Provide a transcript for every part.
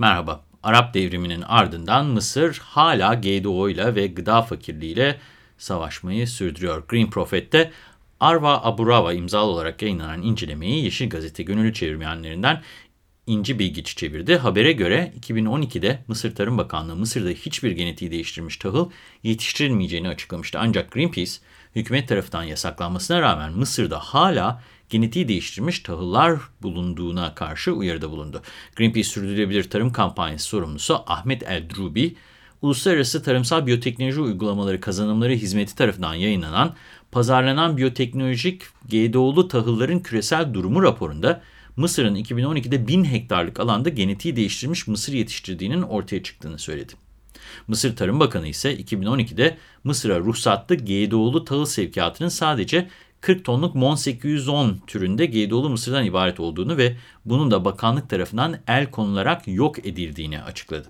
Merhaba. Arap devriminin ardından Mısır hala GDO ile ve gıda fakirliğiyle savaşmayı sürdürüyor. Green Prophet'te Arva Aburava imzalı olarak yayınlanan incelemeyi Yeşil Gazete gönüllü çevirmenlerinden İnci Bilgiç çevirdi. Habere göre 2012'de Mısır Tarım Bakanlığı Mısır'da hiçbir genetiği değiştirilmiş tahıl yetiştirilmeyeceğini açıklamıştı. Ancak Greenpeace hükümet tarafından yasaklanmasına rağmen Mısır'da hala genetiği değiştirilmiş tahıllar bulunduğuna karşı uyarıda bulundu. Greenpeace Sürdürülebilir Tarım Kampanyası sorumlusu Ahmet Eldrubi, Uluslararası Tarımsal Biyoteknoloji Uygulamaları Kazanımları Hizmeti tarafından yayınlanan Pazarlanan Biyoteknolojik GDO'lu Tahılların Küresel Durumu raporunda Mısır'ın 2012'de 1000 hektarlık alanda genetiği değiştirilmiş mısır yetiştirdiğinin ortaya çıktığını söyledi. Mısır Tarım Bakanı ise 2012'de Mısır'a ruhsatlı GDO'lu tahıl sevkiyatının sadece 40 tonluk MON 810 türünde GDO'lu mısırdan ibaret olduğunu ve bunun da bakanlık tarafından el konularak yok edildiğini açıkladı.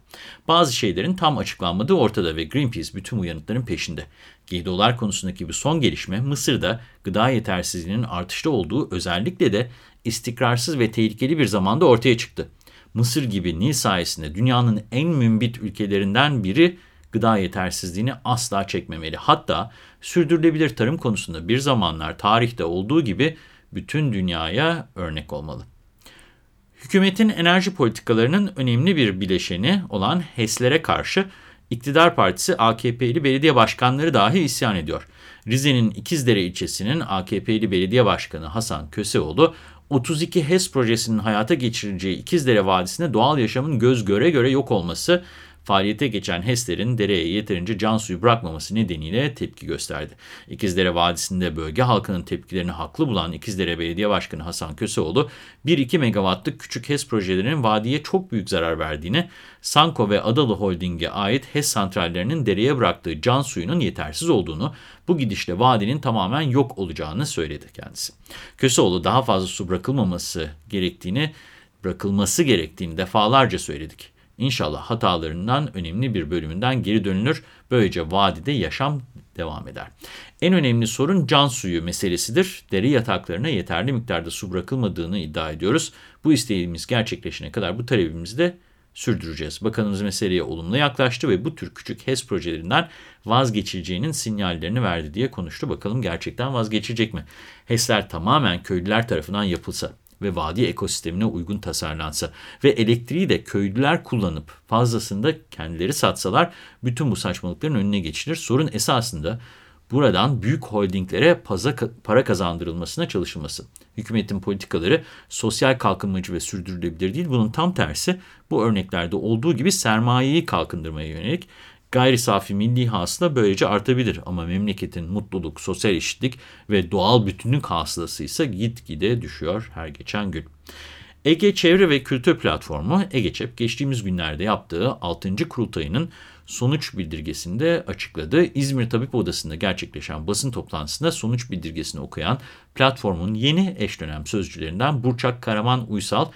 Bazı şeylerin tam açıklanmadığı ortada ve Greenpeace bütün bu yanıtların peşinde. GDO'lar konusundaki bu son gelişme Mısır'da gıda yetersizliğinin artışta olduğu özellikle de istikrarsız ve tehlikeli bir zamanda ortaya çıktı. Mısır gibi Nil sayesinde dünyanın en mümbit ülkelerinden biri gıda yetersizliğini asla çekmemeli. Hatta sürdürülebilir tarım konusunda bir zamanlar tarihte olduğu gibi bütün dünyaya örnek olmalı. Hükümetin enerji politikalarının önemli bir bileşeni olan HES'lere karşı iktidar partisi AKP'li belediye başkanları dahi isyan ediyor. Rize'nin İkizdere ilçesinin AKP'li belediye başkanı Hasan Köseoğlu 32 HES projesinin hayata geçirileceği İkizdere Vadisi'nde doğal yaşamın göz göre göre yok olması faaliyete geçen HES'lerin dereye yeterince can suyu bırakmaması nedeniyle tepki gösterdi. İkizdere Vadisi'nde bölge halkının tepkilerini haklı bulan İkizdere Belediye Başkanı Hasan Köseoğlu, 1-2 megawattlık küçük HES projelerinin vadiye çok büyük zarar verdiğini, Sanko ve Adalı Holding'e ait HES santrallerinin dereye bıraktığı can suyunun yetersiz olduğunu, bu gidişle vadinin tamamen yok olacağını söyledi kendisi. Köseoğlu daha fazla su bırakılmaması gerektiğini, bırakılması gerektiğini defalarca söyledik. İnşallah hatalarından önemli bir bölümünden geri dönülür. Böylece vadide yaşam devam eder. En önemli sorun can suyu meselesidir. Deri yataklarına yeterli miktarda su bırakılmadığını iddia ediyoruz. Bu isteğimiz gerçekleşene kadar bu talebimizi de sürdüreceğiz. Bakanımız meseleye olumlu yaklaştı ve bu tür küçük HES projelerinden vazgeçileceğinin sinyallerini verdi diye konuştu. Bakalım gerçekten vazgeçecek mi? HES'ler tamamen köylüler tarafından yapılsa, ve vadi ekosistemine uygun tasarlansa ve elektriği de köylüler kullanıp fazlasını da kendileri satsalar bütün bu saçmalıkların önüne geçilir. Sorun esasında buradan büyük holdinglere para kazandırılmasına çalışılması. Hükümetin politikaları sosyal kalkınmacı ve sürdürülebilir değil. Bunun tam tersi bu örneklerde olduğu gibi sermayeyi kalkındırmaya yönelik Gayri safi milli hasıla böylece artabilir ama memleketin mutluluk, sosyal eşitlik ve doğal bütünlük hasılası ise gitgide düşüyor her geçen gün. Ege Çevre ve Kültür Platformu EGEÇEP geçtiğimiz günlerde yaptığı 6. kurultayının sonuç bildirgesinde açıkladı. İzmir Tabip Odası'nda gerçekleşen basın toplantısında sonuç bildirgesini okuyan platformun yeni eş dönem sözcülerinden Burçak Karaman Uysal,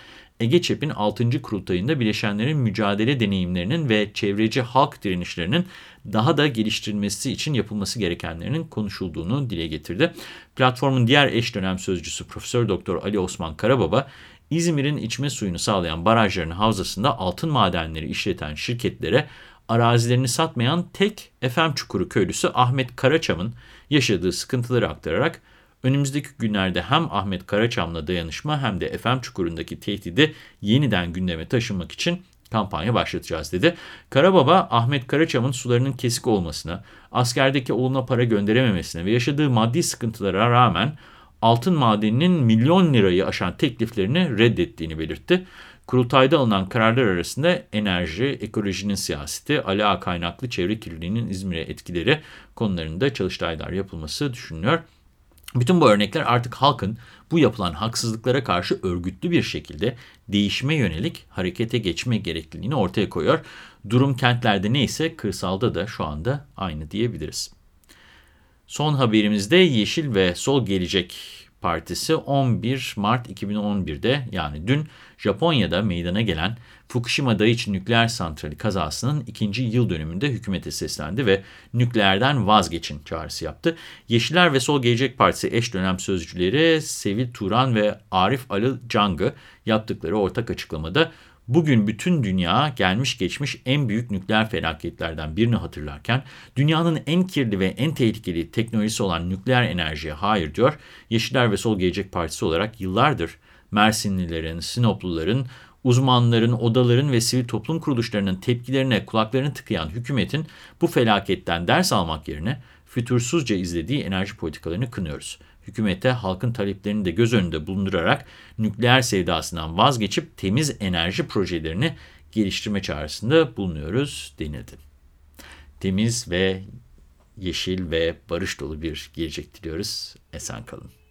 Ege Çep'in 6. kurultayında bileşenlerin mücadele deneyimlerinin ve çevreci halk direnişlerinin daha da geliştirilmesi için yapılması gerekenlerinin konuşulduğunu dile getirdi. Platformun diğer eş dönem sözcüsü Profesör Doktor Ali Osman Karababa, İzmir'in içme suyunu sağlayan barajların havzasında altın madenleri işleten şirketlere arazilerini satmayan tek Efem Çukuru köylüsü Ahmet Karaçam'ın yaşadığı sıkıntıları aktararak Önümüzdeki günlerde hem Ahmet Karaçam'la dayanışma hem de FM Çukuru'ndaki tehdidi yeniden gündeme taşımak için kampanya başlatacağız dedi. Karababa, Ahmet Karaçam'ın sularının kesik olmasına, askerdeki oğluna para gönderememesine ve yaşadığı maddi sıkıntılara rağmen altın madeninin milyon lirayı aşan tekliflerini reddettiğini belirtti. Kurultayda alınan kararlar arasında enerji, ekolojinin siyaseti, ala kaynaklı çevre kirliliğinin İzmir'e etkileri konularında çalıştaylar yapılması düşünülüyor. Bütün bu örnekler artık halkın bu yapılan haksızlıklara karşı örgütlü bir şekilde değişime yönelik harekete geçme gerekliliğini ortaya koyuyor. Durum kentlerde neyse kırsalda da şu anda aynı diyebiliriz. Son haberimizde Yeşil ve Sol Gelecek Partisi 11 Mart 2011'de yani dün Japonya'da meydana gelen Fukushima Daiichi nükleer santrali kazasının ikinci yıl dönümünde hükümete seslendi ve nükleerden vazgeçin çağrısı yaptı. Yeşiller ve Sol Gelecek Partisi eş dönem sözcüleri Sevil Turan ve Arif Ali Cang'ı yaptıkları ortak açıklamada Bugün bütün dünya gelmiş geçmiş en büyük nükleer felaketlerden birini hatırlarken, dünyanın en kirli ve en tehlikeli teknolojisi olan nükleer enerjiye hayır diyor. Yeşiller ve Sol Gelecek Partisi olarak yıllardır Mersinlilerin, Sinopluların, uzmanların, odaların ve sivil toplum kuruluşlarının tepkilerine kulaklarını tıkayan hükümetin bu felaketten ders almak yerine fütursuzca izlediği enerji politikalarını kınıyoruz. Hükümete halkın taleplerini de göz önünde bulundurarak nükleer sevdasından vazgeçip temiz enerji projelerini geliştirme çağrısında bulunuyoruz denildi. Temiz ve yeşil ve barış dolu bir gelecek diliyoruz. Esen kalın.